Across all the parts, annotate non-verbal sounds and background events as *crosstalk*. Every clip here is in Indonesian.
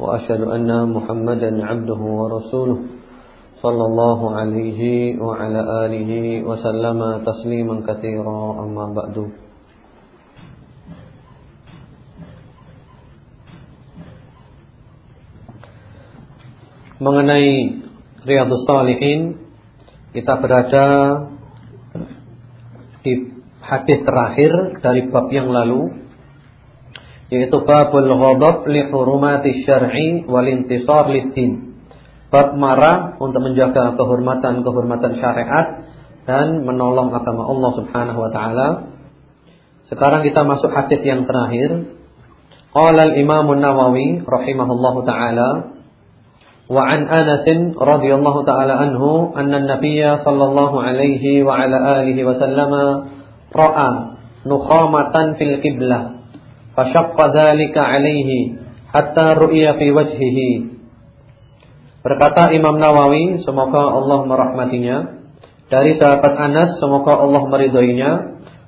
وأشهد أن محمدا عبده ورسوله صلى الله عليه وعلى آله وسلم تسليما كثيرا أما بعد Mengenai Riyadus Salihin Kita berada Di hadis terakhir Dari bab yang lalu yaitu babul ghadab li hurumati syar'i wal intisar lid-din. Bab marah untuk menjaga kehormatan-kehormatan syariat dan menolong agama Allah Subhanahu wa taala. Sekarang kita masuk hadis yang terakhir. Qala al-Imam an-Nawawi rahimahullahu taala wa an Anas radhiyallahu taala anhu anna an-nabiyya sallallahu alaihi wa ala alihi wa sallama ra'a nukhamatan fil qiblah Fashaqqa dzalika alaihi hatta ru'ya fi wajhihi. Berkata Imam Nawawi, semoga Allah merahmatinya, dari sahabat Anas, semoga Allah meridhoinya,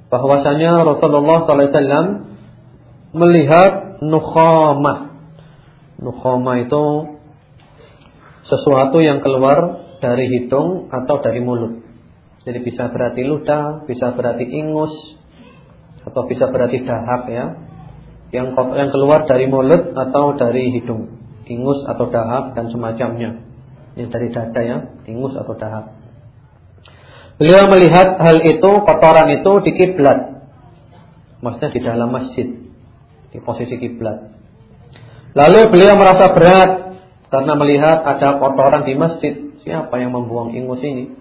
bahwasanya Rasulullah wasallam melihat nukhamah. Nukhamah itu sesuatu yang keluar dari hidung atau dari mulut. Jadi bisa berarti ludah, bisa berarti ingus, atau bisa berarti dahak ya yang yang keluar dari mulut atau dari hidung, ingus atau dahak dan semacamnya. Yang dari dada ya, ingus atau dahak. Beliau melihat hal itu, kotoran itu di kiblat. Maksudnya di dalam masjid, di posisi kiblat. Lalu beliau merasa berat karena melihat ada kotoran di masjid. Siapa yang membuang ingus ini?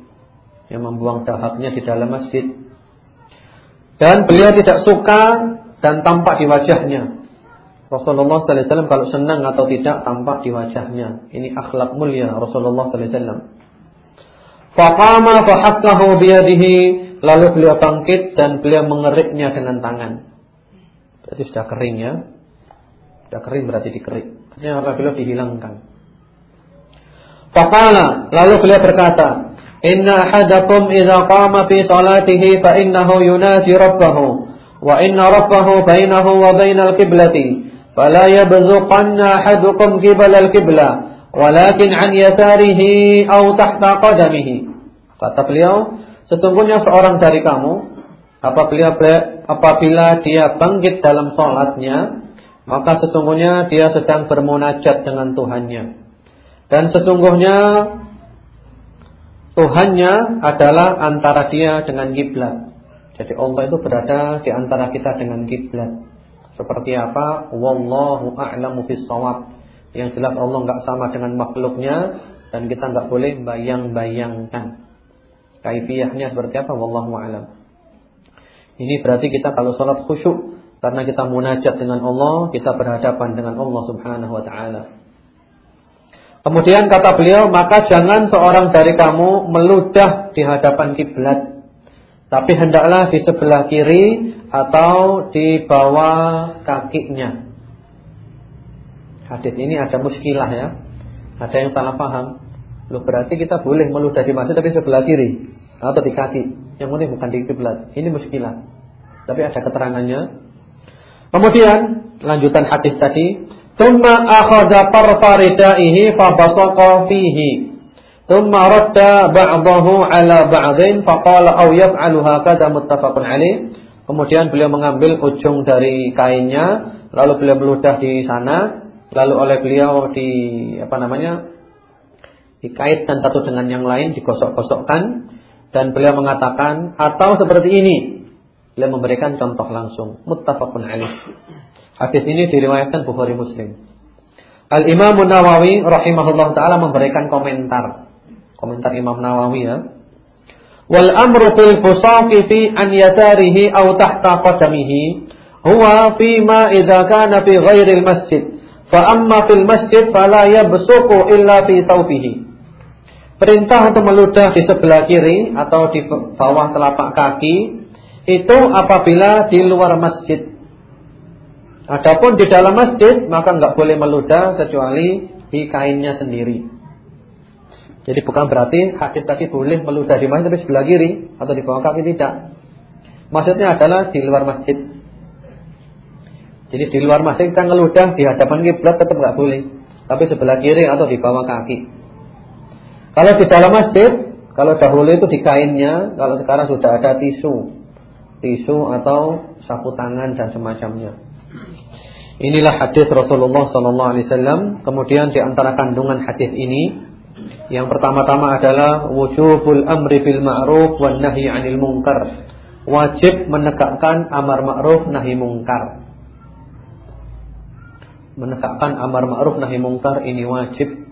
Yang membuang dahaknya di dalam masjid. Dan beliau tidak suka dan tampak di wajahnya. Rasulullah sallallahu alaihi wasallam kalau senang atau tidak tampak di wajahnya. Ini akhlak mulia Rasulullah sallallahu alaihi wasallam. Faqama fahakkahu biyadihi lalu beliau bangkit dan beliau mengeriknya dengan tangan. Berarti sudah kering ya. Sudah kering berarti dikerik. Artinya apabila dihilangkan. Faqala lalu beliau berkata, "Inna ahadakum idza qama fi salatihi fa innahu yunaji rabbahu." Wa inna rabbahu bainahu wa bainal qiblati fala yabzuqanna ahadukum qibala al-qibla walakin an yasarihi aw tahta qadamihi. Kata beliau sesungguhnya seorang dari kamu apabila apabila dia bangkit dalam salatnya maka sesungguhnya dia sedang bermunajat dengan Tuhannya. Dan sesungguhnya Tuhannya adalah antara dia dengan kiblat jadi Allah itu berada di antara kita dengan kiblat. Seperti apa? Wallahu a'lamu bis-shawab. Yang jelas Allah enggak sama dengan makhluknya dan kita enggak boleh bayang-bayangkan. Kaifiyahnya seperti apa? Wallahu a'lam. Ini berarti kita kalau salat khusyuk karena kita munajat dengan Allah, kita berhadapan dengan Allah Subhanahu wa taala. Kemudian kata beliau, maka jangan seorang dari kamu meludah di hadapan kiblat tapi hendaklah di sebelah kiri atau di bawah kakinya. Hadis ini ada muskilah ya. Ada yang salah paham. Loh berarti kita boleh meludah di masjid tapi sebelah kiri atau di kaki. Yang penting bukan di kiblat. Ini muskilah. Tapi ada keterangannya. Kemudian lanjutan hadis tadi, "Tsumma akhadha tarfa ridaihi fa basaqa fihi." Thumma radda ba'dahu ala ba'dhin faqala aw yaf'alu hakadha muttafaqun alaih. Kemudian beliau mengambil ujung dari kainnya, lalu beliau meludah di sana, lalu oleh beliau di apa namanya? dikaitkan satu dengan yang lain, digosok-gosokkan dan beliau mengatakan atau seperti ini. Beliau memberikan contoh langsung, muttafaqun alaih. Hadis ini diriwayatkan Bukhari Muslim. Al-Imam Nawawi rahimahullah taala memberikan komentar Komentar Imam Nawawi ya. Wal amru fil fusaqi fi an yasarihi aw tahta qadamihi huwa fi ma idza kana fi ghairi al masjid Fa amma fil masjid fala yabsuqu illa fi taufihi. Perintah untuk meludah di sebelah kiri atau di bawah telapak kaki itu apabila di luar masjid. Adapun di dalam masjid maka enggak boleh meludah kecuali di kainnya sendiri. Jadi bukan berarti hadis tadi boleh meludah di masjid tapi sebelah kiri atau di bawah kaki tidak. Maksudnya adalah di luar masjid. Jadi di luar masjid kita ngeludah di hadapan kiblat tetap nggak boleh, tapi sebelah kiri atau di bawah kaki. Kalau di dalam masjid, kalau dahulu itu di kainnya, kalau sekarang sudah ada tisu, tisu atau sapu tangan dan semacamnya. Inilah hadis Rasulullah sallallahu alaihi wasallam. Kemudian di antara kandungan hadis ini yang pertama-tama adalah wujubul amri bil ma'ruf wan nahyi 'anil munkar. Wajib menegakkan amar ma'ruf nahi munkar. Menegakkan amar ma'ruf nahi munkar ini wajib.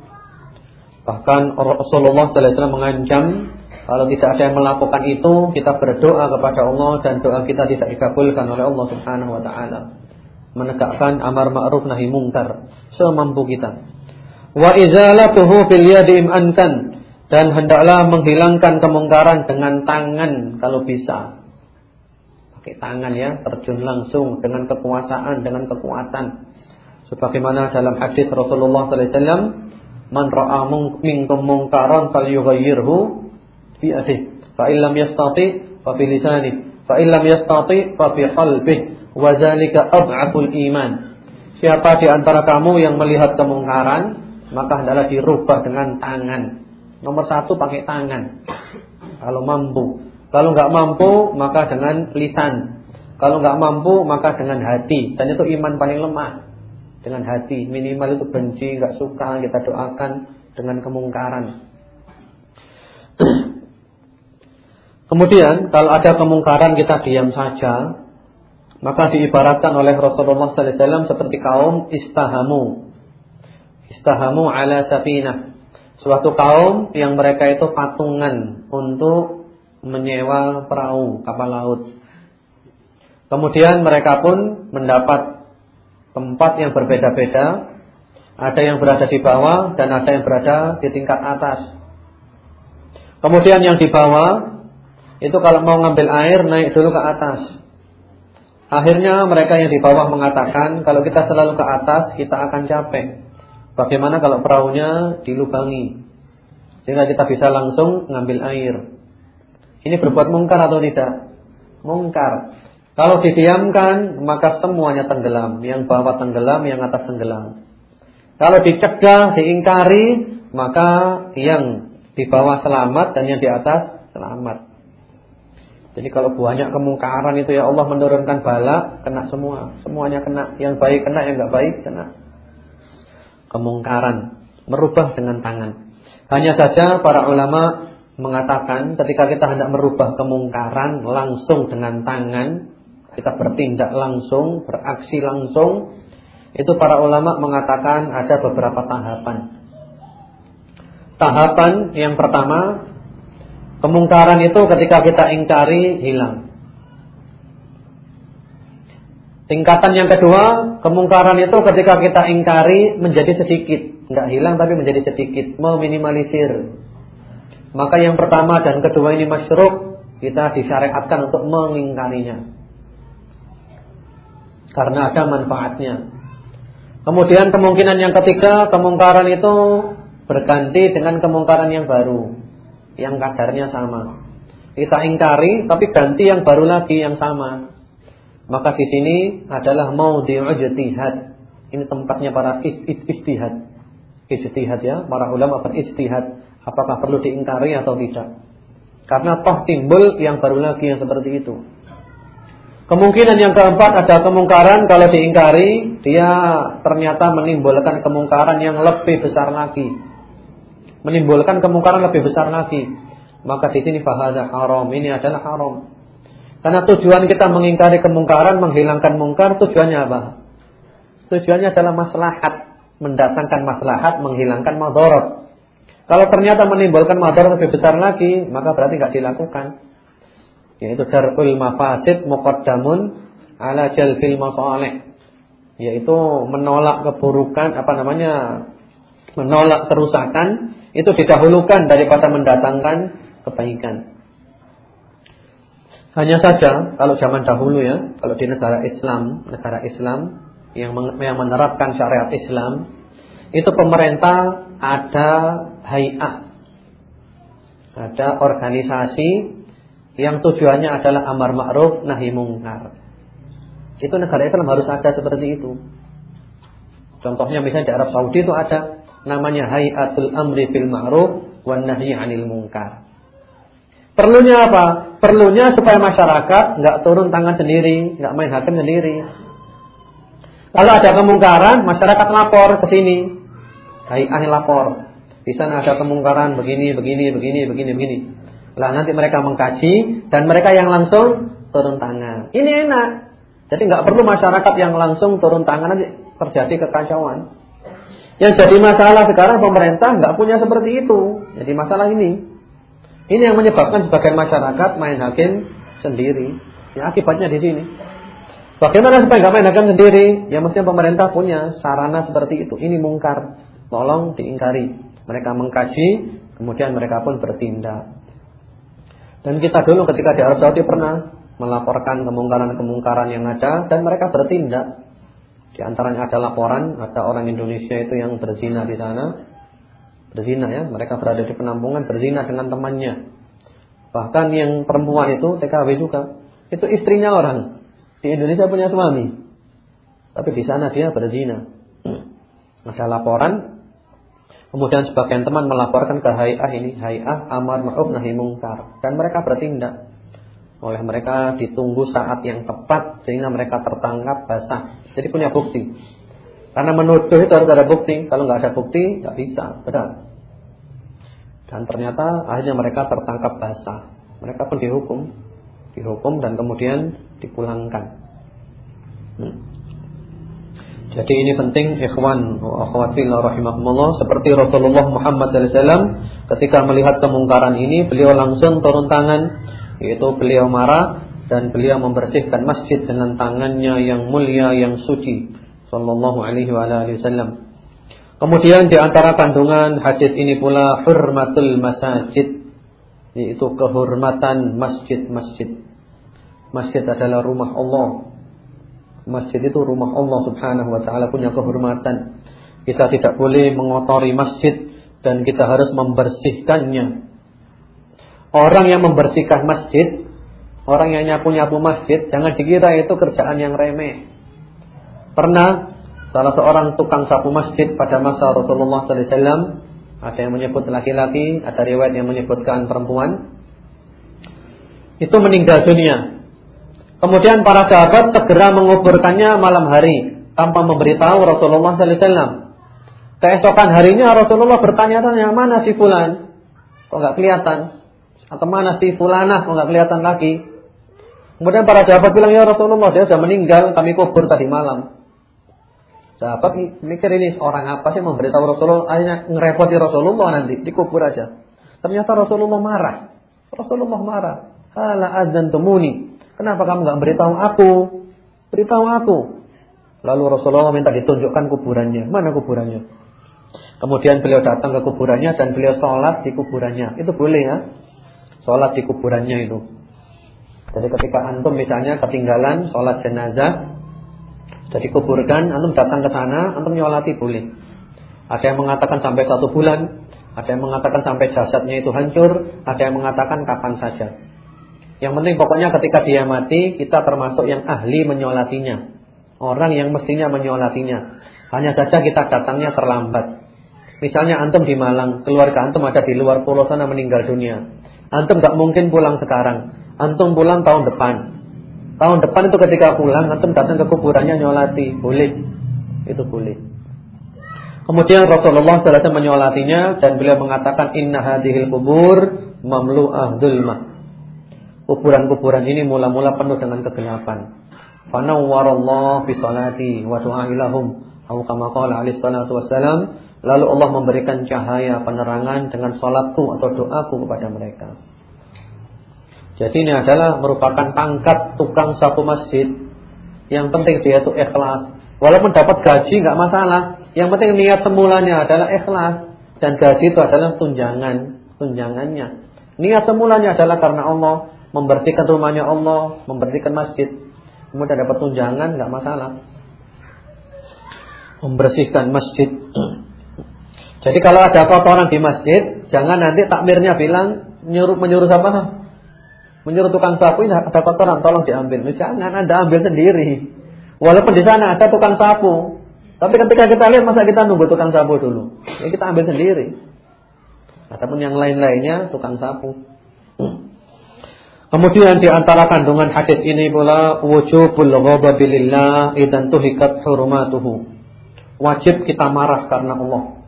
Bahkan Rasulullah sallallahu alaihi wasallam mengancam kalau tidak ada yang melakukan itu, kita berdoa kepada Allah dan doa kita tidak dikabulkan oleh Allah Subhanahu wa taala. Menegakkan amar ma'ruf nahi munkar semampu kita. Wa izalatuhu bil yadi im'ankan dan hendaklah menghilangkan kemungkaran dengan tangan kalau bisa. Pakai tangan ya, terjun langsung dengan kekuasaan, dengan kekuatan. Sebagaimana dalam hadis Rasulullah sallallahu alaihi wasallam, "Man ra'a minkum munkaran falyughayyirhu bi yadihi, fa illam yastati fa bi lisanihi, fa illam yastati fa bi qalbihi, wa dzalika iman." Siapa di antara kamu yang melihat kemungkaran maka hendaklah dirubah dengan tangan. Nomor satu pakai tangan. Kalau mampu. Kalau nggak mampu maka dengan lisan. Kalau nggak mampu maka dengan hati. Dan itu iman paling lemah. Dengan hati. Minimal itu benci, nggak suka kita doakan dengan kemungkaran. *clears throat* Kemudian kalau ada kemungkaran kita diam saja, maka diibaratkan oleh Rasulullah wasallam seperti kaum istahamu istahamu ala safinah. Suatu kaum yang mereka itu patungan untuk menyewa perahu kapal laut. Kemudian mereka pun mendapat tempat yang berbeda-beda. Ada yang berada di bawah dan ada yang berada di tingkat atas. Kemudian yang di bawah itu kalau mau ngambil air naik dulu ke atas. Akhirnya mereka yang di bawah mengatakan kalau kita selalu ke atas kita akan capek. Bagaimana kalau perahunya dilubangi sehingga kita bisa langsung ngambil air? Ini berbuat mungkar atau tidak? Mungkar. Kalau didiamkan maka semuanya tenggelam, yang bawah tenggelam, yang atas tenggelam. Kalau dicegah, diingkari, maka yang di bawah selamat dan yang di atas selamat. Jadi kalau banyak kemungkaran itu ya Allah menurunkan bala, kena semua. Semuanya kena, yang baik kena, yang enggak baik kena kemungkaran, merubah dengan tangan. Hanya saja para ulama mengatakan ketika kita hendak merubah kemungkaran langsung dengan tangan, kita bertindak langsung, beraksi langsung, itu para ulama mengatakan ada beberapa tahapan. Tahapan yang pertama, kemungkaran itu ketika kita ingkari hilang. Tingkatan yang kedua, kemungkaran itu ketika kita ingkari menjadi sedikit, enggak hilang tapi menjadi sedikit, meminimalisir. Maka yang pertama dan kedua ini masyruq, kita disyariatkan untuk mengingkarinya. Karena ada manfaatnya. Kemudian kemungkinan yang ketiga, kemungkaran itu berganti dengan kemungkaran yang baru, yang kadarnya sama. Kita ingkari tapi ganti yang baru lagi yang sama. Maka di sini adalah maudhi'u ijtihad. Ini tempatnya para ijtihad. Ijtihad ya, para ulama berijtihad apakah perlu diingkari atau tidak. Karena toh timbul yang baru lagi yang seperti itu. Kemungkinan yang keempat ada kemungkaran kalau diingkari dia ternyata menimbulkan kemungkaran yang lebih besar lagi. Menimbulkan kemungkaran lebih besar lagi. Maka di sini fahadha haram. Ini adalah haram. Karena tujuan kita mengingkari kemungkaran, menghilangkan mungkar, tujuannya apa? Tujuannya adalah maslahat, mendatangkan maslahat, menghilangkan madorot. Kalau ternyata menimbulkan madorot lebih besar lagi, maka berarti nggak dilakukan. Yaitu darul mafasid muqaddamun ala jalbil masalih. yaitu menolak keburukan apa namanya menolak kerusakan itu didahulukan daripada mendatangkan kebaikan. Hanya saja kalau zaman dahulu ya, kalau di negara Islam, negara Islam yang yang menerapkan syariat Islam, itu pemerintah ada hayat. Ada organisasi yang tujuannya adalah amar ma'ruf nahi mungkar. Itu negara Islam harus ada seperti itu. Contohnya misalnya di Arab Saudi itu ada namanya Hayatul Amri bil Ma'ruf wan Nahyi 'anil Munkar. Perlunya apa? Perlunya supaya masyarakat nggak turun tangan sendiri, nggak main hakim sendiri. Kalau ada kemungkaran, masyarakat lapor ke sini. Hayat lapor. Di sana ada kemungkaran begini, begini, begini, begini, begini. Lah nanti mereka mengkaji dan mereka yang langsung turun tangan. Ini enak. Jadi nggak perlu masyarakat yang langsung turun tangan nanti terjadi kekacauan. Yang jadi masalah sekarang pemerintah nggak punya seperti itu. Jadi masalah ini. Ini yang menyebabkan sebagian masyarakat main hakim sendiri. Ya akibatnya di sini. Bagaimana supaya nggak main hakim sendiri? Ya mestinya pemerintah punya sarana seperti itu. Ini mungkar. Tolong diingkari. Mereka mengkaji, kemudian mereka pun bertindak. Dan kita dulu ketika di Arab Saudi pernah melaporkan kemungkaran-kemungkaran yang ada dan mereka bertindak. Di antaranya ada laporan, ada orang Indonesia itu yang berzina di sana. Berzina ya, mereka berada di penampungan berzina dengan temannya. Bahkan yang perempuan itu TKW juga. Itu istrinya orang. Di Indonesia punya suami. Tapi di sana dia berzina. *clears throat* Ada laporan. Kemudian sebagian teman melaporkan ke Hayah ini, Hayah Amar Ma'ruf Nahi Mungkar dan mereka bertindak. Oleh mereka ditunggu saat yang tepat sehingga mereka tertangkap basah. Jadi punya bukti. Karena menuduh itu harus ada bukti. Kalau nggak ada bukti, nggak bisa. Benar. Dan ternyata akhirnya mereka tertangkap basah. Mereka pun dihukum, dihukum dan kemudian dipulangkan. Hmm. Jadi ini penting ikhwan wa rahimahumullah seperti Rasulullah Muhammad SAW ketika melihat kemungkaran ini beliau langsung turun tangan yaitu beliau marah dan beliau membersihkan masjid dengan tangannya yang mulia yang suci sallallahu alaihi wasallam. Kemudian di antara kandungan hadis ini pula hurmatul masajid yaitu kehormatan masjid-masjid. Masjid adalah rumah Allah. Masjid itu rumah Allah Subhanahu wa taala punya kehormatan. Kita tidak boleh mengotori masjid dan kita harus membersihkannya. Orang yang membersihkan masjid Orang yang nyapu-nyapu masjid Jangan dikira itu kerjaan yang remeh Pernah Salah seorang tukang sapu masjid Pada masa Rasulullah SAW Ada yang menyebut laki-laki Ada riwayat yang menyebutkan perempuan Itu meninggal dunia. Kemudian para sahabat segera menguburkannya malam hari Tanpa memberitahu Rasulullah SAW Keesokan harinya Rasulullah bertanya-tanya Mana si fulan? Kok gak kelihatan? Atau mana si fulanah? Kok gak kelihatan lagi? Kemudian para sahabat bilang, ya Rasulullah, dia sudah meninggal, kami kubur tadi malam. Sahabat mikir ini orang apa sih memberitahu Rasulullah, akhirnya ngerepoti Rasulullah nanti, dikubur aja. Ternyata Rasulullah marah. Rasulullah marah. Hala azan temuni. Kenapa kamu nggak beritahu aku? Beritahu aku. Lalu Rasulullah minta ditunjukkan kuburannya. Mana kuburannya? Kemudian beliau datang ke kuburannya dan beliau sholat di kuburannya. Itu boleh ya? Sholat di kuburannya itu. Jadi ketika antum misalnya ketinggalan sholat jenazah sudah dikuburkan, antum datang ke sana, antum nyolati boleh. Ada yang mengatakan sampai satu bulan, ada yang mengatakan sampai jasadnya itu hancur, ada yang mengatakan kapan saja. Yang penting pokoknya ketika dia mati, kita termasuk yang ahli menyolatinya. Orang yang mestinya menyolatinya. Hanya saja kita datangnya terlambat. Misalnya antum di Malang, keluarga antum ada di luar pulau sana meninggal dunia. Antum gak mungkin pulang sekarang. Antum pulang tahun depan. Tahun depan itu ketika pulang antum datang ke kuburannya nyolati, boleh. Itu boleh. Kemudian Rasulullah SAW menyolatinya dan beliau mengatakan inna hadhil kubur mamlu'ah dzulmah. Kuburan-kuburan ini mula-mula penuh dengan kegelapan. Fanawwarallahu fi salati wa du'a ilahum. Atau kama qala alaihi salatu wassalam, lalu Allah memberikan cahaya penerangan dengan salatku atau doaku kepada mereka. Jadi ini adalah merupakan pangkat tukang sapu masjid. Yang penting dia itu ikhlas. Walaupun dapat gaji nggak masalah. Yang penting niat semulanya adalah ikhlas dan gaji itu adalah tunjangan, tunjangannya. Niat semulanya adalah karena Allah, membersihkan rumahnya Allah, membersihkan masjid. Kemudian dapat tunjangan nggak masalah. Membersihkan masjid. Jadi kalau ada kotoran di masjid, jangan nanti takmirnya bilang menyuruh menyuruh siapa? Menyuruh tukang sapu ini ada kotoran, tolong diambil. Jangan, Anda ambil sendiri. Walaupun di sana ada tukang sapu, tapi ketika kita lihat masa kita nunggu tukang sapu dulu. Ya kita ambil sendiri. Ataupun yang lain-lainnya tukang sapu. Kemudian di antara kandungan hadis ini pula wujubul ghadabi lillah idan tuhikat hurmatuhu. Wajib kita marah karena Allah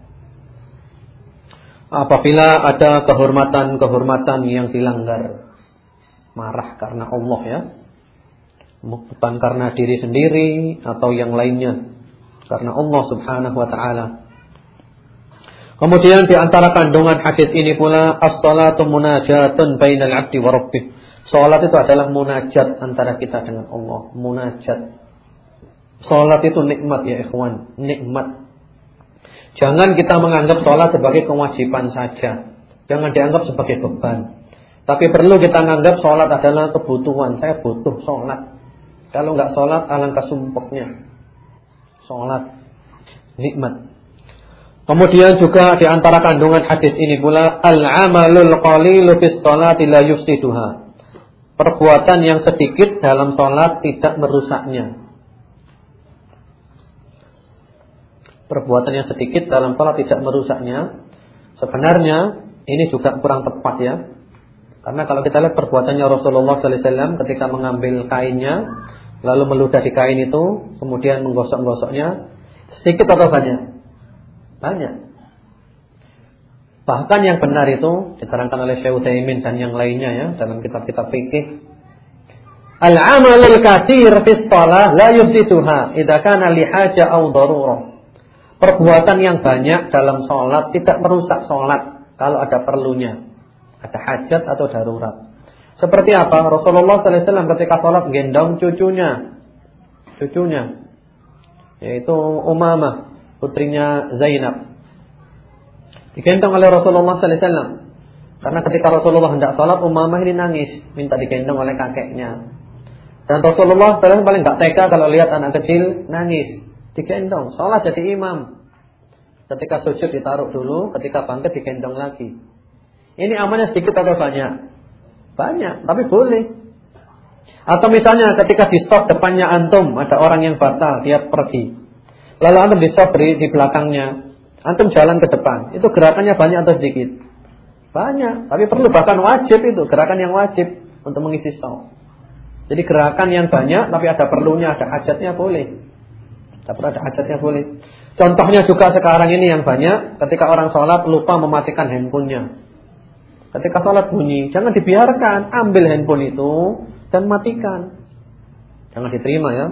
apabila ada kehormatan-kehormatan yang dilanggar. Marah karena Allah ya. Bukan karena diri sendiri atau yang lainnya. Karena Allah Subhanahu wa taala. Kemudian di antara kandungan hadis ini pula as-salatu munajatun bainal 'abdi wa rabbih. Salat itu adalah munajat antara kita dengan Allah, munajat. Salat itu nikmat ya ikhwan, nikmat Jangan kita menganggap sholat sebagai kewajiban saja. Jangan dianggap sebagai beban. Tapi perlu kita menganggap sholat adalah kebutuhan. Saya butuh sholat. Kalau nggak sholat, alangkah sumpuknya. Sholat. Nikmat. Kemudian juga di antara kandungan hadis ini pula al-amalul qalilu fis sholati la yufsiduha. Perbuatan yang sedikit dalam sholat tidak merusaknya. perbuatan yang sedikit dalam salat tidak merusaknya. Sebenarnya ini juga kurang tepat ya. Karena kalau kita lihat perbuatannya Rasulullah sallallahu alaihi wasallam ketika mengambil kainnya lalu meludah di kain itu, kemudian menggosok-gosoknya sedikit atau banyak? Banyak. Bahkan yang benar itu diterangkan oleh Syekh Utsaimin dan yang lainnya ya dalam kitab-kitab fikih. Al-amalul katsir fi shalah la yufsiduha idza kana li haja aw darurah. Perbuatan yang banyak dalam sholat tidak merusak sholat kalau ada perlunya, ada hajat atau darurat. Seperti apa? Rasulullah SAW ketika sholat gendong cucunya, cucunya, yaitu Umamah, putrinya Zainab. Digendong oleh Rasulullah SAW. Karena ketika Rasulullah hendak sholat, Umamah ini nangis, minta digendong oleh kakeknya. Dan Rasulullah SAW paling gak tega kalau lihat anak kecil nangis. Digendong, sholat jadi imam. Ketika sujud ditaruh dulu, ketika bangkit digendong lagi. Ini amalnya sedikit atau banyak? Banyak, tapi boleh. Atau misalnya ketika di stop depannya antum, ada orang yang batal, dia pergi. Lalu antum di stop di, di belakangnya. Antum jalan ke depan. Itu gerakannya banyak atau sedikit? Banyak, tapi perlu bahkan wajib itu, gerakan yang wajib untuk mengisi stop. Jadi gerakan yang banyak tapi ada perlunya, ada hajatnya boleh. Tapi ada hajatnya boleh. Contohnya juga sekarang ini yang banyak ketika orang sholat lupa mematikan handphonenya. Ketika sholat bunyi, jangan dibiarkan, ambil handphone itu dan matikan. Jangan diterima ya.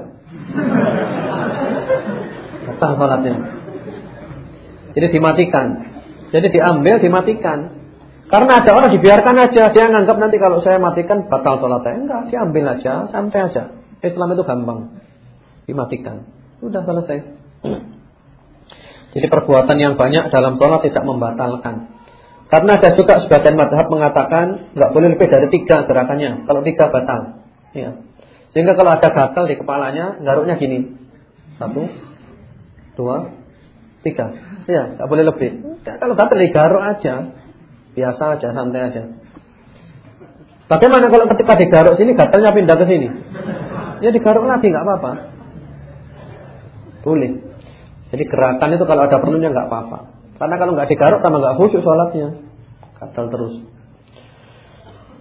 Batal sholatnya. Jadi dimatikan. Jadi diambil, dimatikan. Karena ada orang dibiarkan aja, dia nganggap nanti kalau saya matikan batal sholatnya. Enggak, diambil aja, santai aja. Islam itu gampang. Dimatikan. Sudah selesai. Jadi perbuatan yang banyak dalam sholat tidak membatalkan. Karena ada juga sebagian madhab mengatakan nggak boleh lebih dari tiga gerakannya. Kalau tiga batal. Ya. Sehingga kalau ada gatal di kepalanya, garuknya gini. Satu, dua, tiga. Ya, nggak boleh lebih. Ya, kalau gatal digaruk aja. Biasa aja, santai aja. Bagaimana kalau ketika digaruk sini gatalnya pindah ke sini? Ya digaruk lagi nggak apa-apa. Boleh. Jadi gerakan itu kalau ada perlunya nggak apa-apa. Karena kalau nggak digaruk sama nggak khusyuk sholatnya. Gatal terus.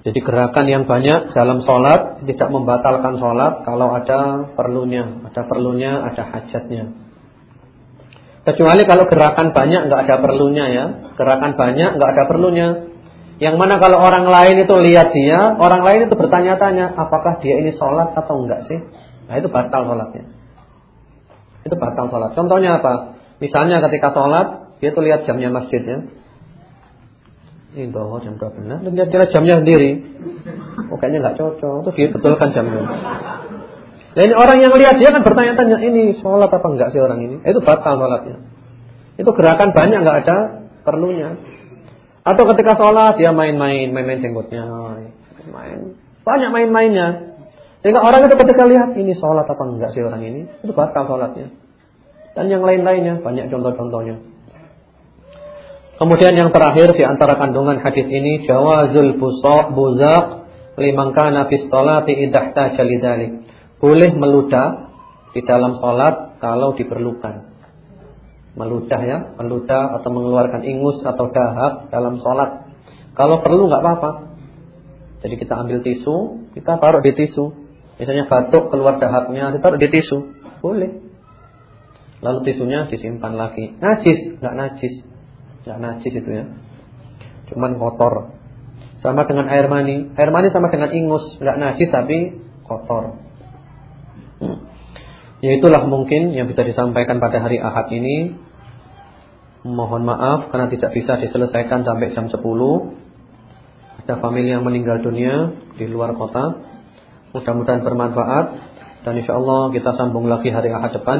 Jadi gerakan yang banyak dalam sholat tidak membatalkan sholat kalau ada perlunya, ada perlunya, ada hajatnya. Kecuali kalau gerakan banyak nggak ada perlunya ya, gerakan banyak nggak ada perlunya. Yang mana kalau orang lain itu lihat dia, orang lain itu bertanya-tanya, apakah dia ini sholat atau enggak sih? Nah itu batal sholatnya itu batal sholat. Contohnya apa? Misalnya ketika sholat, dia tuh lihat jamnya masjidnya. Ini bahwa jam berapa benar? Dan dia lihat jamnya sendiri. Oh kayaknya nggak cocok. Terus dia betulkan jamnya. Nah ini orang yang lihat dia kan bertanya-tanya ini sholat apa enggak sih orang ini? Itu batal sholatnya. Itu gerakan banyak enggak ada perlunya. Atau ketika sholat dia main-main, main-main jenggotnya, main banyak main-mainnya. Sehingga orang itu ketika lihat ini sholat apa enggak sih orang ini, itu batal sholatnya. Dan yang lain-lainnya banyak contoh-contohnya. Kemudian yang terakhir di antara kandungan hadis ini jawazul buzaq liman kana fi sholati idahta jalidalik boleh meludah di dalam sholat kalau diperlukan. Meludah ya, meludah atau mengeluarkan ingus atau dahak dalam sholat. Kalau perlu nggak apa-apa. Jadi kita ambil tisu, kita taruh di tisu. Misalnya batuk keluar dahaknya, ditaruh di tisu. Boleh. Lalu tisunya disimpan lagi. Najis, nggak najis. Nggak najis itu ya. Cuman kotor. Sama dengan air mani. Air mani sama dengan ingus, nggak najis tapi kotor. Ya itulah mungkin yang bisa disampaikan pada hari Ahad ini. Mohon maaf karena tidak bisa diselesaikan sampai jam 10. Ada famili yang meninggal dunia di luar kota. Mudah-mudahan bermanfaat dan insyaallah kita sambung lagi hari Ahad depan.